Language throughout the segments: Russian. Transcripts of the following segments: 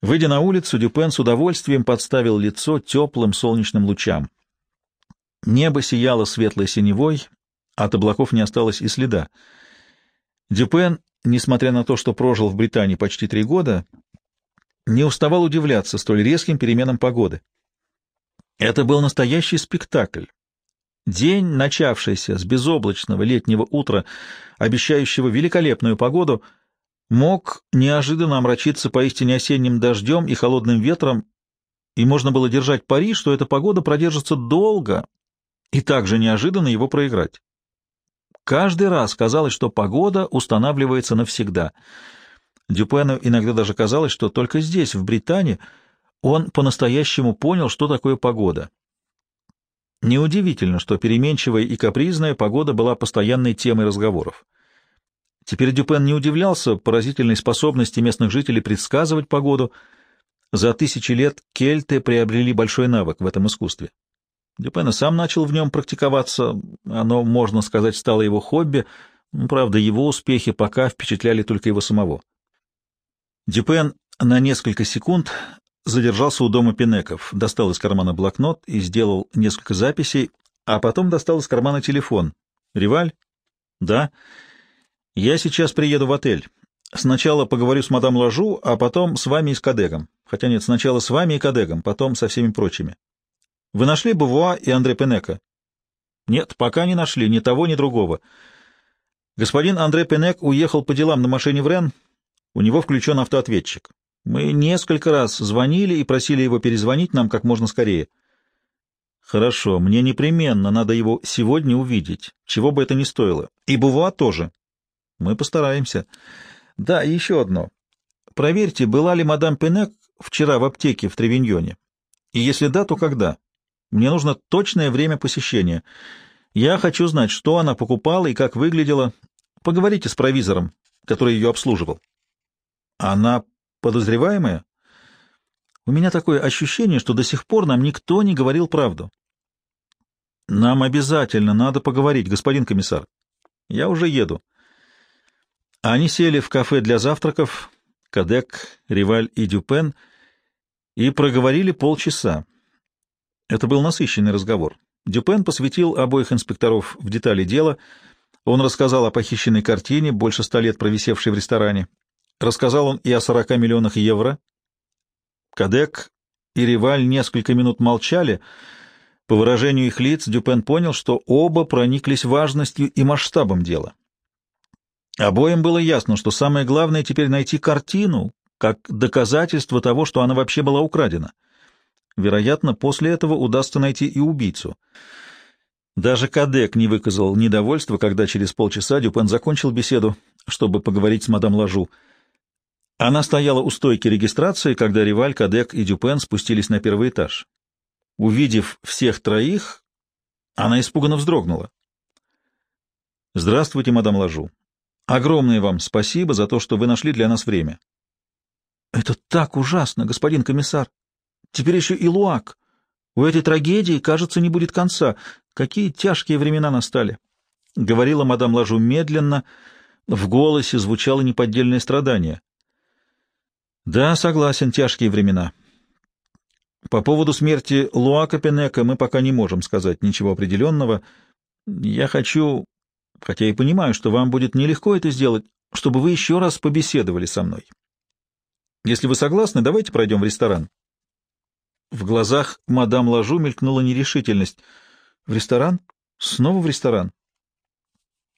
Выйдя на улицу, Дюпен с удовольствием подставил лицо теплым солнечным лучам. Небо сияло светлой синевой, от облаков не осталось и следа. Дюпен, несмотря на то, что прожил в Британии почти три года, не уставал удивляться столь резким переменам погоды. Это был настоящий спектакль. День, начавшийся с безоблачного летнего утра, обещающего великолепную погоду — мог неожиданно омрачиться поистине осенним дождем и холодным ветром, и можно было держать пари, что эта погода продержится долго, и также неожиданно его проиграть. Каждый раз казалось, что погода устанавливается навсегда. Дюпену иногда даже казалось, что только здесь, в Британии, он по-настоящему понял, что такое погода. Неудивительно, что переменчивая и капризная погода была постоянной темой разговоров. Теперь Дюпен не удивлялся поразительной способности местных жителей предсказывать погоду. За тысячи лет кельты приобрели большой навык в этом искусстве. Дюпен и сам начал в нем практиковаться, оно, можно сказать, стало его хобби, правда, его успехи пока впечатляли только его самого. Дюпен на несколько секунд задержался у дома Пинеков, достал из кармана блокнот и сделал несколько записей, а потом достал из кармана телефон. «Риваль?» «Да». Я сейчас приеду в отель. Сначала поговорю с мадам Лажу, а потом с вами и с Кадегом. Хотя нет, сначала с вами и Кадегом, потом со всеми прочими. Вы нашли Бувуа и Андре Пенека? Нет, пока не нашли ни того, ни другого. Господин Андре Пенек уехал по делам на машине в Рен. У него включен автоответчик. Мы несколько раз звонили и просили его перезвонить нам как можно скорее. Хорошо, мне непременно надо его сегодня увидеть, чего бы это ни стоило. И Бувуа тоже. Мы постараемся. Да, и еще одно. Проверьте, была ли мадам Пенек вчера в аптеке в Тревиньоне. И если да, то когда? Мне нужно точное время посещения. Я хочу знать, что она покупала и как выглядела. Поговорите с провизором, который ее обслуживал. Она подозреваемая? У меня такое ощущение, что до сих пор нам никто не говорил правду. Нам обязательно надо поговорить, господин комиссар. Я уже еду. Они сели в кафе для завтраков, Кадек, Риваль и Дюпен, и проговорили полчаса. Это был насыщенный разговор. Дюпен посвятил обоих инспекторов в детали дела. Он рассказал о похищенной картине, больше ста лет провисевшей в ресторане. Рассказал он и о сорока миллионах евро. Кадек и Риваль несколько минут молчали. По выражению их лиц Дюпен понял, что оба прониклись важностью и масштабом дела. Обоим было ясно, что самое главное теперь найти картину, как доказательство того, что она вообще была украдена. Вероятно, после этого удастся найти и убийцу. Даже Кадек не выказал недовольства, когда через полчаса Дюпен закончил беседу, чтобы поговорить с мадам Лажу. Она стояла у стойки регистрации, когда Риваль, Кадек и Дюпен спустились на первый этаж. Увидев всех троих, она испуганно вздрогнула. «Здравствуйте, мадам Лажу. Огромное вам спасибо за то, что вы нашли для нас время. — Это так ужасно, господин комиссар. Теперь еще и Луак. У этой трагедии, кажется, не будет конца. Какие тяжкие времена настали. — говорила мадам Лажу медленно. В голосе звучало неподдельное страдание. — Да, согласен, тяжкие времена. По поводу смерти Луака Пенека мы пока не можем сказать ничего определенного. Я хочу хотя и понимаю, что вам будет нелегко это сделать, чтобы вы еще раз побеседовали со мной. Если вы согласны, давайте пройдем в ресторан. В глазах мадам Лажу мелькнула нерешительность. В ресторан? Снова в ресторан?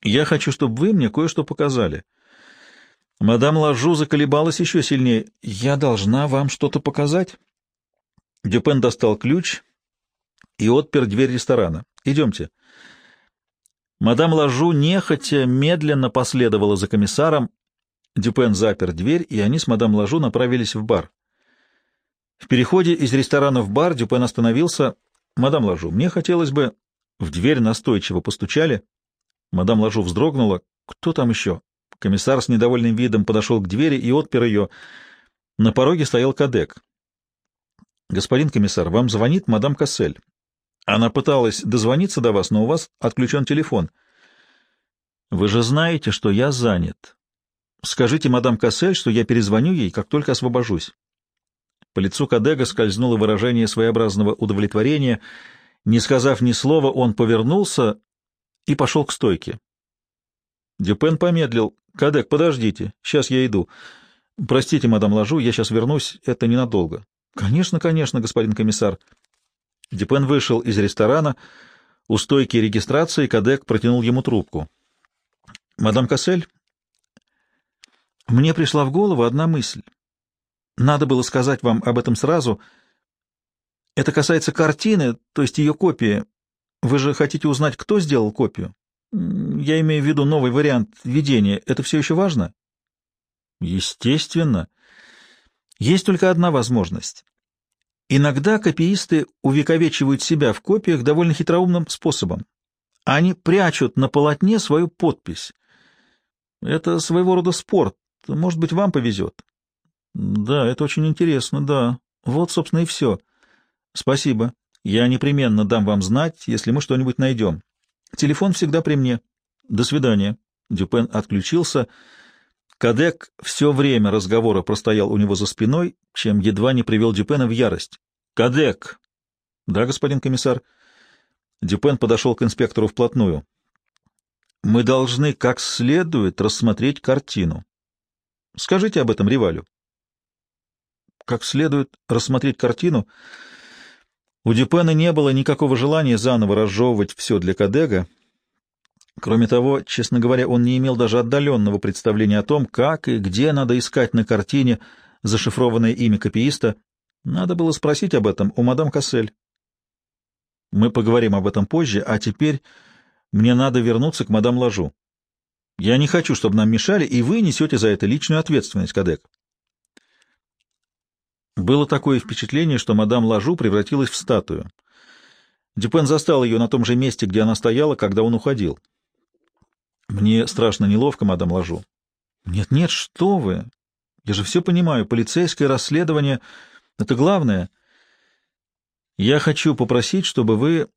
Я хочу, чтобы вы мне кое-что показали. Мадам Лажу заколебалась еще сильнее. Я должна вам что-то показать? Дюпен достал ключ и отпер дверь ресторана. Идемте. Мадам Лажу нехотя медленно последовала за комиссаром. Дюпен запер дверь, и они с мадам Лажу направились в бар. В переходе из ресторана в бар Дюпен остановился. «Мадам Лажу, мне хотелось бы...» В дверь настойчиво постучали. Мадам Лажу вздрогнула. «Кто там еще?» Комиссар с недовольным видом подошел к двери и отпер ее. На пороге стоял кадек. «Господин комиссар, вам звонит мадам Кассель. Она пыталась дозвониться до вас, но у вас отключен телефон. Вы же знаете, что я занят. Скажите мадам Кассель, что я перезвоню ей, как только освобожусь. По лицу Кадега скользнуло выражение своеобразного удовлетворения. Не сказав ни слова, он повернулся и пошел к стойке. Дюпен помедлил. «Кадек, подождите, сейчас я иду. Простите, мадам Ложу, я сейчас вернусь, это ненадолго». «Конечно, конечно, господин комиссар». Дюпен вышел из ресторана. У стойки регистрации Кадек протянул ему трубку. «Мадам Кассель, мне пришла в голову одна мысль. Надо было сказать вам об этом сразу. Это касается картины, то есть ее копии. Вы же хотите узнать, кто сделал копию? Я имею в виду новый вариант видения. Это все еще важно? Естественно. Есть только одна возможность. Иногда копиисты увековечивают себя в копиях довольно хитроумным способом. Они прячут на полотне свою подпись. Это своего рода спорт. Может быть, вам повезет. Да, это очень интересно, да. Вот, собственно, и все. Спасибо. Я непременно дам вам знать, если мы что-нибудь найдем. Телефон всегда при мне. До свидания. Дюпен отключился. Кадек все время разговора простоял у него за спиной, чем едва не привел Дюпена в ярость. «Кадек!» «Да, господин комиссар». Дюпен подошел к инспектору вплотную. «Мы должны как следует рассмотреть картину. Скажите об этом Ривалю». «Как следует рассмотреть картину?» У Дюпена не было никакого желания заново разжевывать все для Кадега. Кроме того, честно говоря, он не имел даже отдаленного представления о том, как и где надо искать на картине зашифрованное имя копииста. Надо было спросить об этом у мадам Кассель. Мы поговорим об этом позже, а теперь мне надо вернуться к мадам Ложу. Я не хочу, чтобы нам мешали, и вы несете за это личную ответственность, Кадек. Было такое впечатление, что мадам Лажу превратилась в статую. Дюпен застал ее на том же месте, где она стояла, когда он уходил. «Мне страшно неловко, мадам Лажу». «Нет-нет, что вы! Я же все понимаю. Полицейское расследование — это главное. Я хочу попросить, чтобы вы...»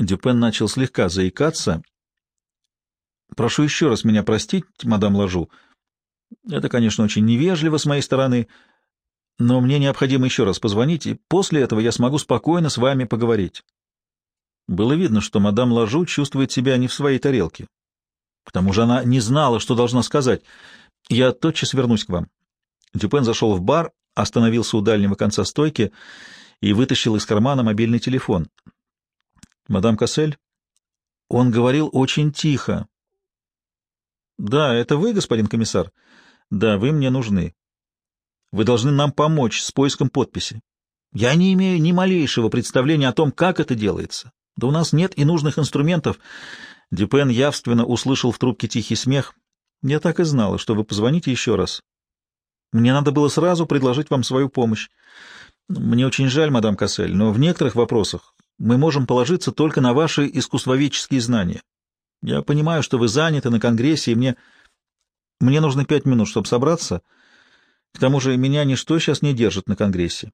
Дюпен начал слегка заикаться. «Прошу еще раз меня простить, мадам Лажу. Это, конечно, очень невежливо с моей стороны». Но мне необходимо еще раз позвонить, и после этого я смогу спокойно с вами поговорить. Было видно, что мадам Лажу чувствует себя не в своей тарелке. К тому же она не знала, что должна сказать. Я тотчас вернусь к вам. Дюпен зашел в бар, остановился у дальнего конца стойки и вытащил из кармана мобильный телефон. «Мадам Кассель?» Он говорил очень тихо. «Да, это вы, господин комиссар?» «Да, вы мне нужны. Вы должны нам помочь с поиском подписи. Я не имею ни малейшего представления о том, как это делается. Да у нас нет и нужных инструментов. Дюпен явственно услышал в трубке тихий смех. Я так и знала, что вы позвоните еще раз. Мне надо было сразу предложить вам свою помощь. Мне очень жаль, мадам Кассель, но в некоторых вопросах мы можем положиться только на ваши искусствоведческие знания. Я понимаю, что вы заняты на Конгрессе, и мне... Мне нужно пять минут, чтобы собраться... К тому же меня ничто сейчас не держит на Конгрессе.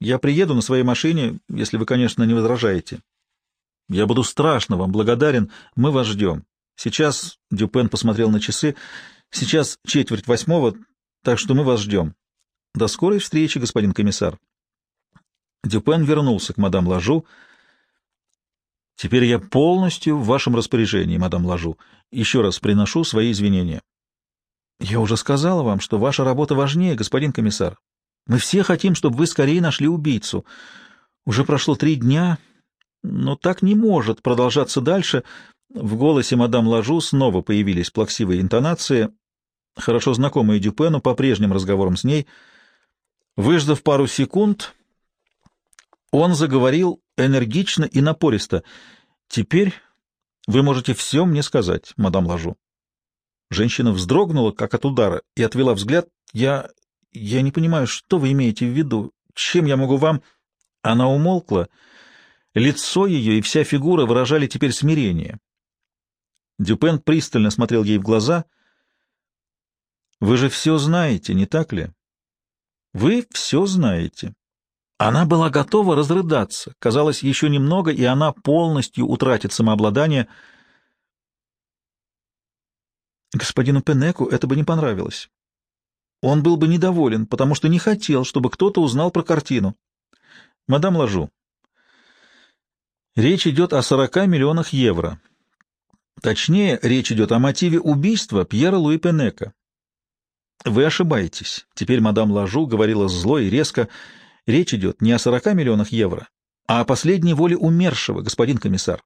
Я приеду на своей машине, если вы, конечно, не возражаете. Я буду страшно вам благодарен. Мы вас ждем. Сейчас, — Дюпен посмотрел на часы, — сейчас четверть восьмого, так что мы вас ждем. До скорой встречи, господин комиссар. Дюпен вернулся к мадам Лажу. Теперь я полностью в вашем распоряжении, мадам Лажу. Еще раз приношу свои извинения. Я уже сказала вам, что ваша работа важнее, господин комиссар. Мы все хотим, чтобы вы скорее нашли убийцу. Уже прошло три дня, но так не может продолжаться дальше. В голосе мадам Лажу снова появились плаксивые интонации, хорошо знакомые Дюпену по прежним разговорам с ней. Выждав пару секунд, он заговорил энергично и напористо. «Теперь вы можете все мне сказать, мадам Лажу». Женщина вздрогнула, как от удара, и отвела взгляд. «Я... я не понимаю, что вы имеете в виду? Чем я могу вам...» Она умолкла. Лицо ее и вся фигура выражали теперь смирение. Дюпен пристально смотрел ей в глаза. «Вы же все знаете, не так ли? Вы все знаете». Она была готова разрыдаться. Казалось, еще немного, и она полностью утратит самообладание — Господину Пенеку это бы не понравилось. он был бы недоволен, потому что не хотел, чтобы кто-то узнал про картину. Мадам Лажу, речь идет о 40 миллионах евро. Точнее, речь идет о мотиве убийства Пьера Луи Пенека. Вы ошибаетесь. Теперь мадам Лажу говорила зло и резко. Речь идет не о 40 миллионах евро, а о последней воле умершего, господин комиссар.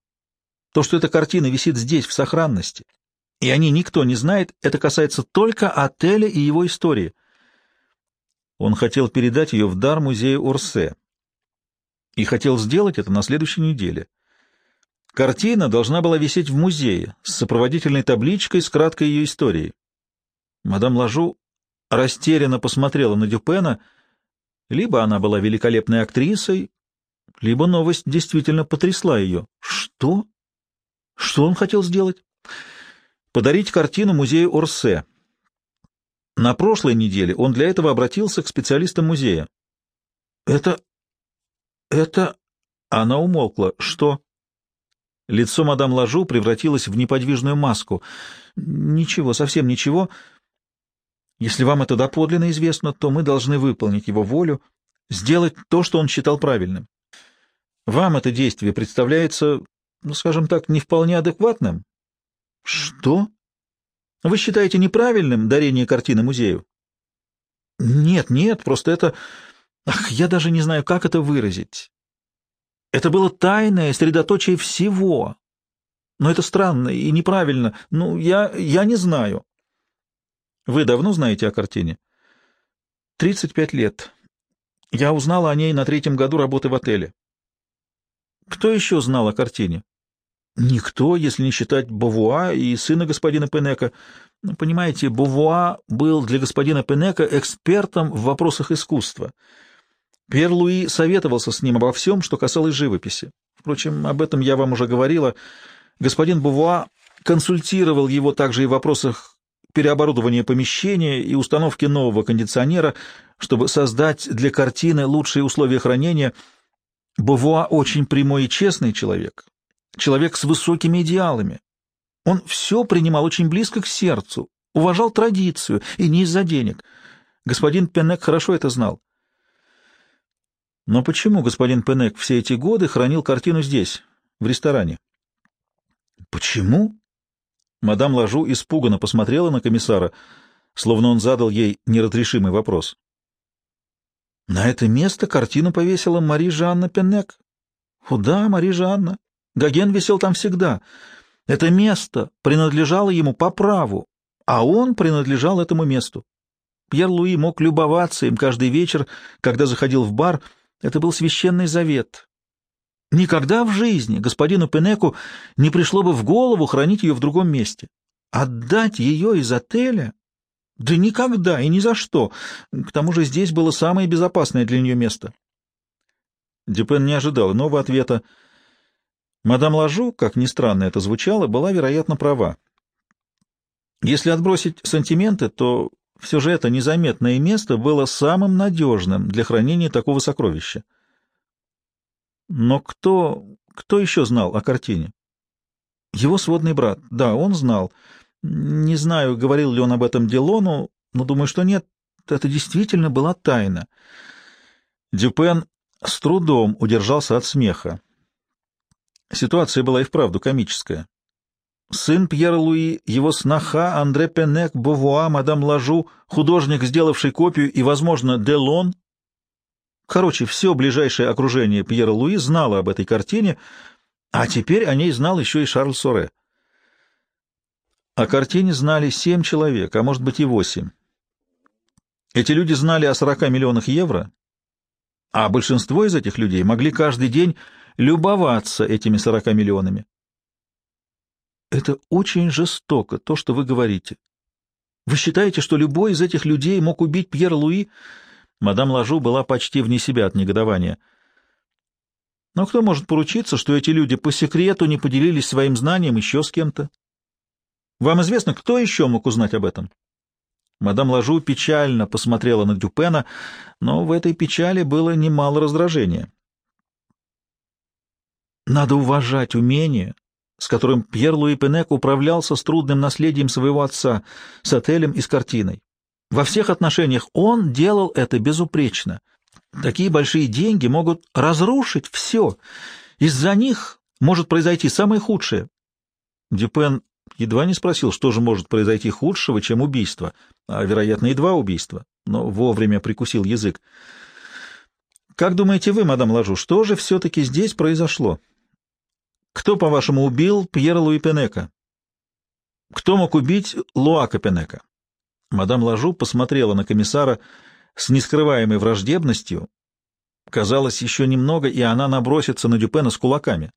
То, что эта картина висит здесь в сохранности, и о ней никто не знает, это касается только отеля и его истории. Он хотел передать ее в дар музею Орсе и хотел сделать это на следующей неделе. Картина должна была висеть в музее с сопроводительной табличкой с краткой ее историей. Мадам Лажу растерянно посмотрела на Дюпена. Либо она была великолепной актрисой, либо новость действительно потрясла ее. Что? Что он хотел сделать? Подарить картину музею Орсе. На прошлой неделе он для этого обратился к специалистам музея. Это... это... Она умолкла. Что? Лицо мадам Лажу превратилось в неподвижную маску. Ничего, совсем ничего. Если вам это доподлинно известно, то мы должны выполнить его волю, сделать то, что он считал правильным. Вам это действие представляется, ну, скажем так, не вполне адекватным? Что? Вы считаете неправильным дарение картины музею? Нет, нет, просто это... Ах, я даже не знаю, как это выразить. Это было тайное средоточие всего. Но это странно и неправильно. Ну, я, я не знаю. Вы давно знаете о картине? Тридцать пять лет. Я узнала о ней на третьем году работы в отеле. Кто еще знал о картине? Никто, если не считать Бовуа и сына господина Пенека. Ну, понимаете, Бовуа был для господина Пенека экспертом в вопросах искусства — Пьер Луи советовался с ним обо всем, что касалось живописи. Впрочем, об этом я вам уже говорила. Господин Бувуа консультировал его также и в вопросах переоборудования помещения и установки нового кондиционера, чтобы создать для картины лучшие условия хранения. Бувуа очень прямой и честный человек, человек с высокими идеалами. Он все принимал очень близко к сердцу, уважал традицию и не из-за денег. Господин Пенек хорошо это знал. Но почему господин Пенек все эти годы хранил картину здесь, в ресторане? Почему? Мадам Лажу испуганно посмотрела на комиссара, словно он задал ей неразрешимый вопрос. На это место картину повесила Мари Жанна Пенек. О да, Мари Жанна. Гоген висел там всегда. Это место принадлежало ему по праву, а он принадлежал этому месту. Пьер Луи мог любоваться им каждый вечер, когда заходил в бар — это был священный завет. Никогда в жизни господину Пенеку не пришло бы в голову хранить ее в другом месте. Отдать ее из отеля? Да никогда и ни за что. К тому же здесь было самое безопасное для нее место. Дюпен не ожидал иного ответа. Мадам Лажу, как ни странно это звучало, была, вероятно, права. Если отбросить сантименты, то все же это незаметное место было самым надежным для хранения такого сокровища. Но кто, кто еще знал о картине? Его сводный брат. Да, он знал. Не знаю, говорил ли он об этом Делону, но думаю, что нет. Это действительно была тайна. Дюпен с трудом удержался от смеха. Ситуация была и вправду комическая. Сын Пьера Луи, его сноха Андре Пенек, Бовуа, мадам Лажу, художник, сделавший копию, и, возможно, Делон. Короче, все ближайшее окружение Пьера Луи знало об этой картине, а теперь о ней знал еще и Шарль Соре. О картине знали семь человек, а может быть и восемь. Эти люди знали о 40 миллионах евро, а большинство из этих людей могли каждый день любоваться этими 40 миллионами. Это очень жестоко, то, что вы говорите. Вы считаете, что любой из этих людей мог убить Пьера Луи? Мадам Лажу была почти вне себя от негодования. Но кто может поручиться, что эти люди по секрету не поделились своим знанием еще с кем-то? Вам известно, кто еще мог узнать об этом? Мадам Лажу печально посмотрела на Дюпена, но в этой печали было немало раздражения. Надо уважать умение, с которым Пьер Луи Пенек управлялся с трудным наследием своего отца, с отелем и с картиной. Во всех отношениях он делал это безупречно. Такие большие деньги могут разрушить все. Из-за них может произойти самое худшее. Дюпен едва не спросил, что же может произойти худшего, чем убийство, а, вероятно, и два убийства, но вовремя прикусил язык. «Как думаете вы, мадам Лажу, что же все-таки здесь произошло? Кто, по-вашему, убил Пьера Луи Пенека? Кто мог убить Луака Пенека?» Мадам Лажу посмотрела на комиссара с нескрываемой враждебностью. Казалось, еще немного, и она набросится на Дюпена с кулаками.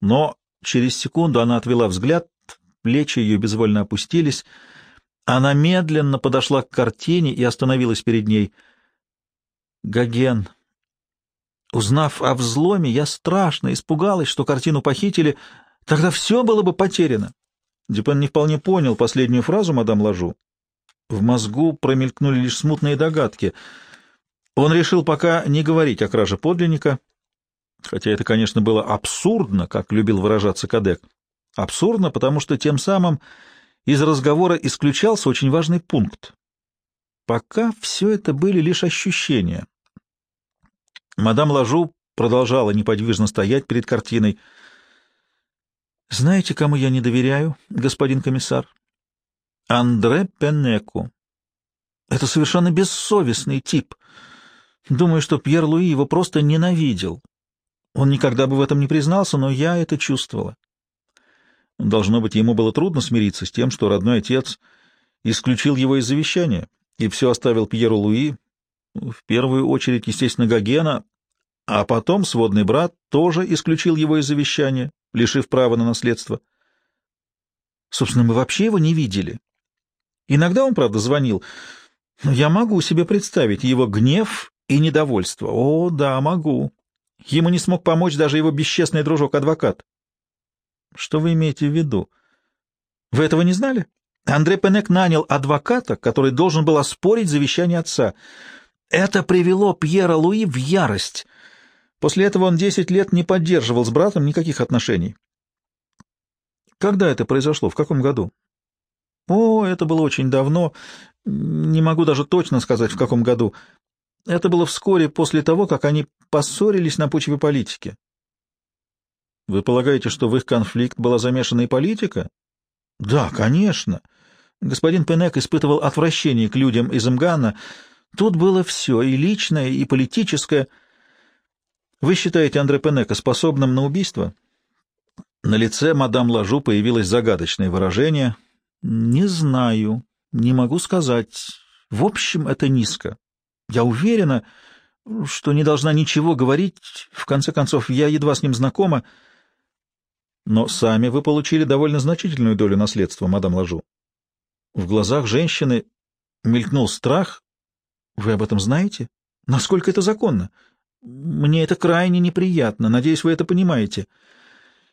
Но через секунду она отвела взгляд, плечи ее безвольно опустились. Она медленно подошла к картине и остановилась перед ней. Гоген. Узнав о взломе, я страшно испугалась, что картину похитили. Тогда все было бы потеряно. Дюпен не вполне понял последнюю фразу мадам Лажу. В мозгу промелькнули лишь смутные догадки. Он решил пока не говорить о краже подлинника, хотя это, конечно, было абсурдно, как любил выражаться Кадек. Абсурдно, потому что тем самым из разговора исключался очень важный пункт. Пока все это были лишь ощущения. Мадам Лажу продолжала неподвижно стоять перед картиной. «Знаете, кому я не доверяю, господин комиссар? Андре Пенеку. Это совершенно бессовестный тип. Думаю, что Пьер Луи его просто ненавидел. Он никогда бы в этом не признался, но я это чувствовала. Должно быть, ему было трудно смириться с тем, что родной отец исключил его из завещания и все оставил Пьеру Луи, в первую очередь, естественно, Гогена, а потом сводный брат тоже исключил его из завещания, лишив права на наследство. Собственно, мы вообще его не видели. Иногда он, правда, звонил, но я могу себе представить его гнев и недовольство. О, да, могу. Ему не смог помочь даже его бесчестный дружок-адвокат. Что вы имеете в виду? Вы этого не знали? Андрей Пенек нанял адвоката, который должен был оспорить завещание отца. Это привело Пьера Луи в ярость. После этого он десять лет не поддерживал с братом никаких отношений. Когда это произошло? В каком году? О, это было очень давно. Не могу даже точно сказать, в каком году. Это было вскоре после того, как они поссорились на почве политики. Вы полагаете, что в их конфликт была замешана и политика? Да, конечно. Господин Пенек испытывал отвращение к людям из Мгана. Тут было все, и личное, и политическое. Вы считаете Андре Пенека способным на убийство? На лице мадам Лажу появилось загадочное выражение — не знаю, не могу сказать. В общем, это низко. Я уверена, что не должна ничего говорить. В конце концов, я едва с ним знакома. Но сами вы получили довольно значительную долю наследства, мадам Лажу. В глазах женщины мелькнул страх. Вы об этом знаете? Насколько это законно? Мне это крайне неприятно. Надеюсь, вы это понимаете.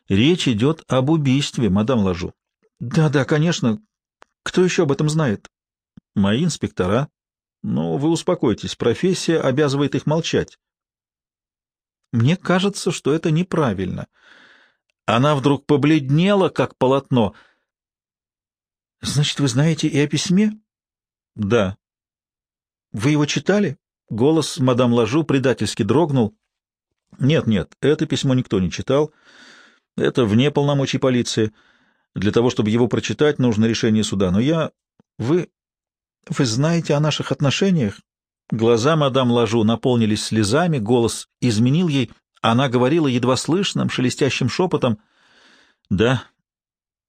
Речь идет об убийстве, мадам Лажу. Да-да, конечно. Кто еще об этом знает? Мои инспектора. Но вы успокойтесь, профессия обязывает их молчать. Мне кажется, что это неправильно. Она вдруг побледнела, как полотно. Значит, вы знаете и о письме? Да. Вы его читали? Голос мадам Лажу предательски дрогнул. Нет, нет, это письмо никто не читал. Это вне полномочий полиции. Для того, чтобы его прочитать, нужно решение суда. Но я... Вы... Вы знаете о наших отношениях? Глаза мадам Лажу наполнились слезами, голос изменил ей. Она говорила едва слышным, шелестящим шепотом. «Да».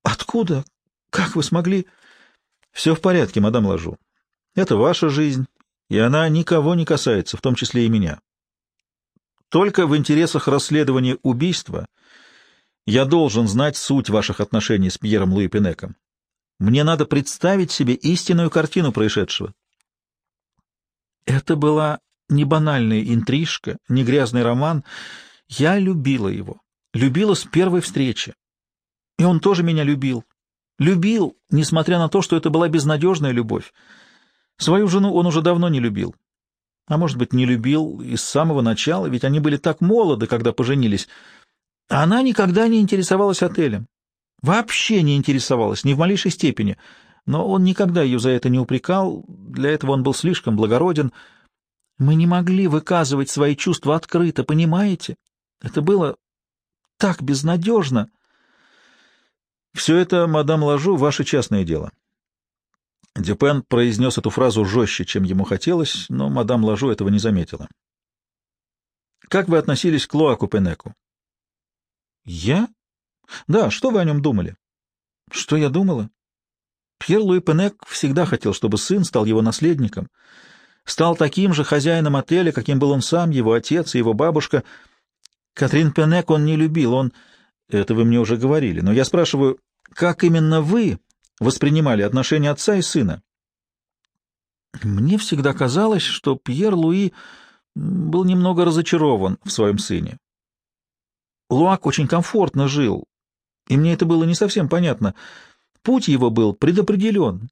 «Откуда? Как вы смогли?» «Все в порядке, мадам Лажу. Это ваша жизнь, и она никого не касается, в том числе и меня. Только в интересах расследования убийства я должен знать суть ваших отношений с Пьером Луи Пинеком. Мне надо представить себе истинную картину происшедшего. Это была не банальная интрижка, не грязный роман. Я любила его, любила с первой встречи. И он тоже меня любил. Любил, несмотря на то, что это была безнадежная любовь. Свою жену он уже давно не любил. А может быть, не любил и с самого начала, ведь они были так молоды, когда поженились — она никогда не интересовалась отелем. Вообще не интересовалась, ни в малейшей степени. но он никогда ее за это не упрекал, для этого он был слишком благороден. Мы не могли выказывать свои чувства открыто, понимаете? Это было так безнадежно. Все это, мадам Ложу, ваше частное дело. Дюпен произнес эту фразу жестче, чем ему хотелось, но мадам Ложу этого не заметила. «Как вы относились к Луаку Пенеку?» «Я? Да, что вы о нем думали?» «Что я думала?» Пьер Луи Пенек всегда хотел, чтобы сын стал его наследником, стал таким же хозяином отеля, каким был он сам, его отец и его бабушка. Катрин Пенек он не любил, он... Это вы мне уже говорили, но я спрашиваю, как именно вы воспринимали отношения отца и сына? Мне всегда казалось, что Пьер Луи был немного разочарован в своем сыне. Луак очень комфортно жил, и мне это было не совсем понятно — Путь его был предопределен,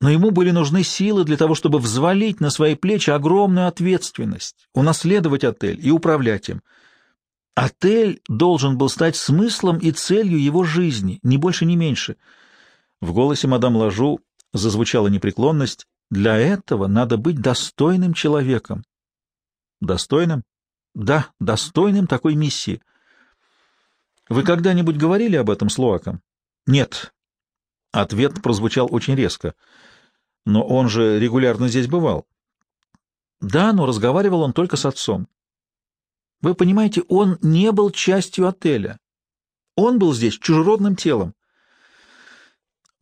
но ему были нужны силы для того, чтобы взвалить на свои плечи огромную ответственность, унаследовать отель и управлять им. Отель должен был стать смыслом и целью его жизни, ни больше, ни меньше. В голосе мадам Лажу зазвучала непреклонность. Для этого надо быть достойным человеком. Достойным? Да, достойным такой миссии. Вы когда-нибудь говорили об этом с Луаком? Нет, Ответ прозвучал очень резко. Но он же регулярно здесь бывал. Да, но разговаривал он только с отцом. Вы понимаете, он не был частью отеля. Он был здесь чужеродным телом.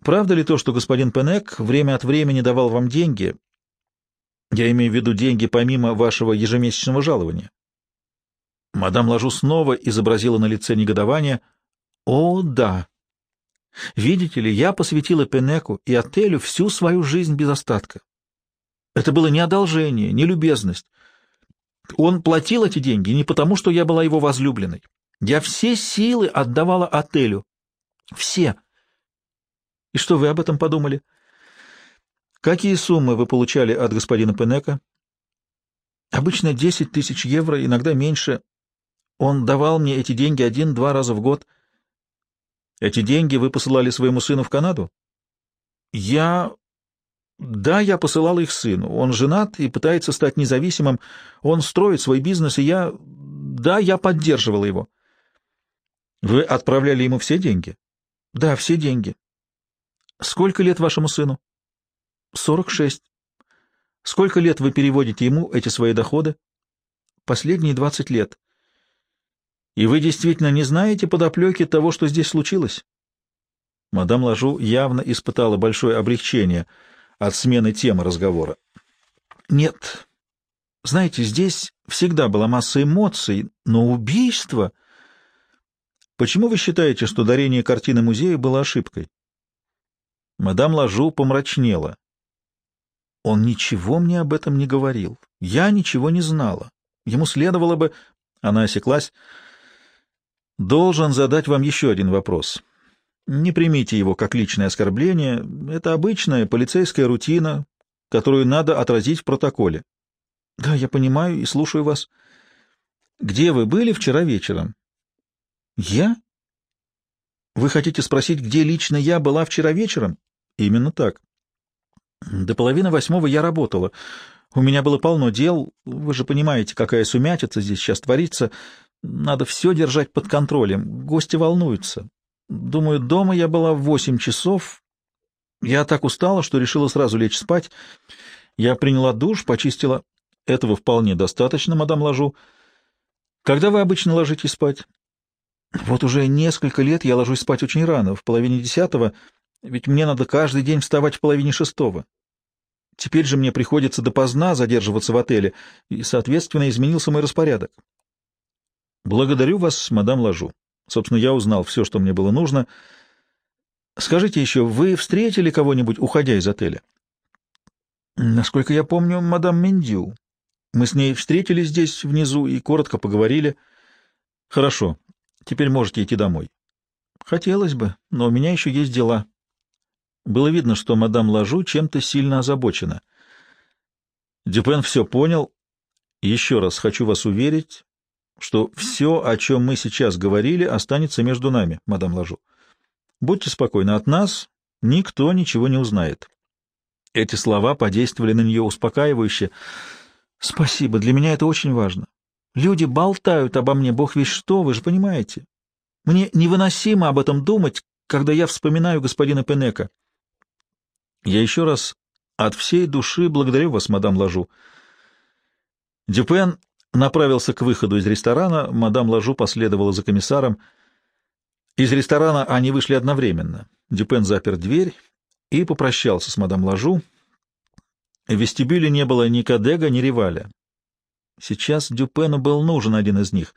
Правда ли то, что господин Пенек время от времени давал вам деньги? Я имею в виду деньги помимо вашего ежемесячного жалования. Мадам Лажу снова изобразила на лице негодование. О, да, Видите ли, я посвятила Пенеку и отелю всю свою жизнь без остатка. Это было не одолжение, не любезность. Он платил эти деньги не потому, что я была его возлюбленной. Я все силы отдавала отелю. Все. И что вы об этом подумали? Какие суммы вы получали от господина Пенека? Обычно 10 тысяч евро, иногда меньше. Он давал мне эти деньги один-два раза в год — эти деньги вы посылали своему сыну в Канаду? Я... Да, я посылал их сыну. Он женат и пытается стать независимым. Он строит свой бизнес, и я... Да, я поддерживала его. Вы отправляли ему все деньги? Да, все деньги. Сколько лет вашему сыну? Сорок шесть. Сколько лет вы переводите ему эти свои доходы? Последние двадцать лет. И вы действительно не знаете подоплеки того, что здесь случилось? Мадам Лажу явно испытала большое облегчение от смены темы разговора. Нет. Знаете, здесь всегда была масса эмоций, но убийство... Почему вы считаете, что дарение картины музея было ошибкой? Мадам Лажу помрачнела. Он ничего мне об этом не говорил. Я ничего не знала. Ему следовало бы... Она осеклась должен задать вам еще один вопрос. Не примите его как личное оскорбление. Это обычная полицейская рутина, которую надо отразить в протоколе. Да, я понимаю и слушаю вас. Где вы были вчера вечером? Я? Вы хотите спросить, где лично я была вчера вечером? Именно так. До половины восьмого я работала. У меня было полно дел. Вы же понимаете, какая сумятица здесь сейчас творится. Надо все держать под контролем. Гости волнуются. Думаю, дома я была в восемь часов. Я так устала, что решила сразу лечь спать. Я приняла душ, почистила. Этого вполне достаточно, мадам Ложу. Когда вы обычно ложитесь спать? Вот уже несколько лет я ложусь спать очень рано, в половине десятого, ведь мне надо каждый день вставать в половине шестого. Теперь же мне приходится допоздна задерживаться в отеле, и, соответственно, изменился мой распорядок. Благодарю вас, мадам Ложу. Собственно, я узнал все, что мне было нужно. Скажите еще, вы встретили кого-нибудь, уходя из отеля? Насколько я помню, мадам Мендю. Мы с ней встретились здесь, внизу, и коротко поговорили. Хорошо, теперь можете идти домой. Хотелось бы, но у меня еще есть дела. Было видно, что мадам Ложу чем-то сильно озабочена. Дюпен все понял. Еще раз хочу вас уверить, что все, о чем мы сейчас говорили, останется между нами, мадам Ложу. Будьте спокойны, от нас Никто ничего не узнает. Эти слова подействовали на нее успокаивающе. «Спасибо, для меня это очень важно. Люди болтают обо мне, бог весь что, вы же понимаете. Мне невыносимо об этом думать, когда я вспоминаю господина Пенека. Я еще раз от всей души благодарю вас, мадам Лажу. Дюпен направился к выходу из ресторана, мадам Лажу последовала за комиссаром. Из ресторана они вышли одновременно. Дюпен запер дверь и попрощался с мадам Лажу. В вестибюле не было ни Кадега, ни Реваля. Сейчас Дюпену был нужен один из них.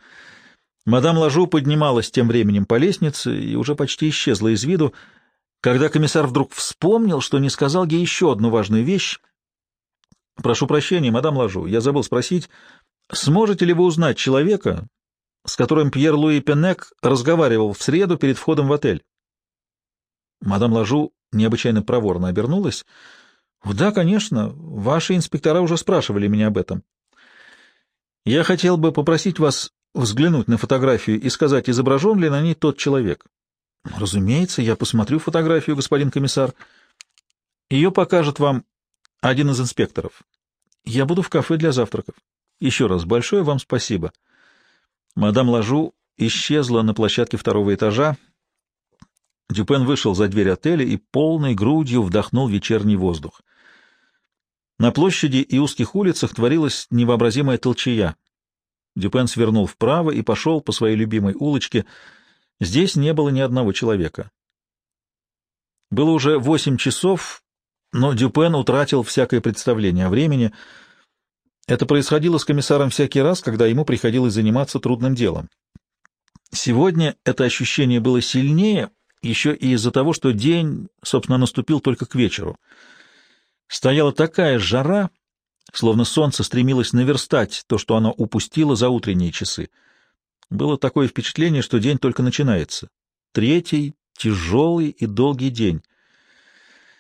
Мадам Лажу поднималась тем временем по лестнице и уже почти исчезла из виду, когда комиссар вдруг вспомнил, что не сказал ей еще одну важную вещь. «Прошу прощения, мадам Лажу, я забыл спросить, сможете ли вы узнать человека, с которым Пьер-Луи Пенек разговаривал в среду перед входом в отель?» Мадам Лажу необычайно проворно обернулась. «Да, конечно. Ваши инспектора уже спрашивали меня об этом. Я хотел бы попросить вас взглянуть на фотографию и сказать, изображен ли на ней тот человек». «Разумеется, я посмотрю фотографию, господин комиссар. Ее покажет вам один из инспекторов. Я буду в кафе для завтраков. Еще раз большое вам спасибо». Мадам Лажу исчезла на площадке второго этажа, Дюпен вышел за дверь отеля и полной грудью вдохнул вечерний воздух. На площади и узких улицах творилась невообразимая толчая. Дюпен свернул вправо и пошел по своей любимой улочке. Здесь не было ни одного человека. Было уже восемь часов, но Дюпен утратил всякое представление о времени. Это происходило с комиссаром всякий раз, когда ему приходилось заниматься трудным делом. Сегодня это ощущение было сильнее, еще и из-за того, что день, собственно, наступил только к вечеру. Стояла такая жара, словно солнце стремилось наверстать то, что оно упустило за утренние часы. Было такое впечатление, что день только начинается. Третий, тяжелый и долгий день.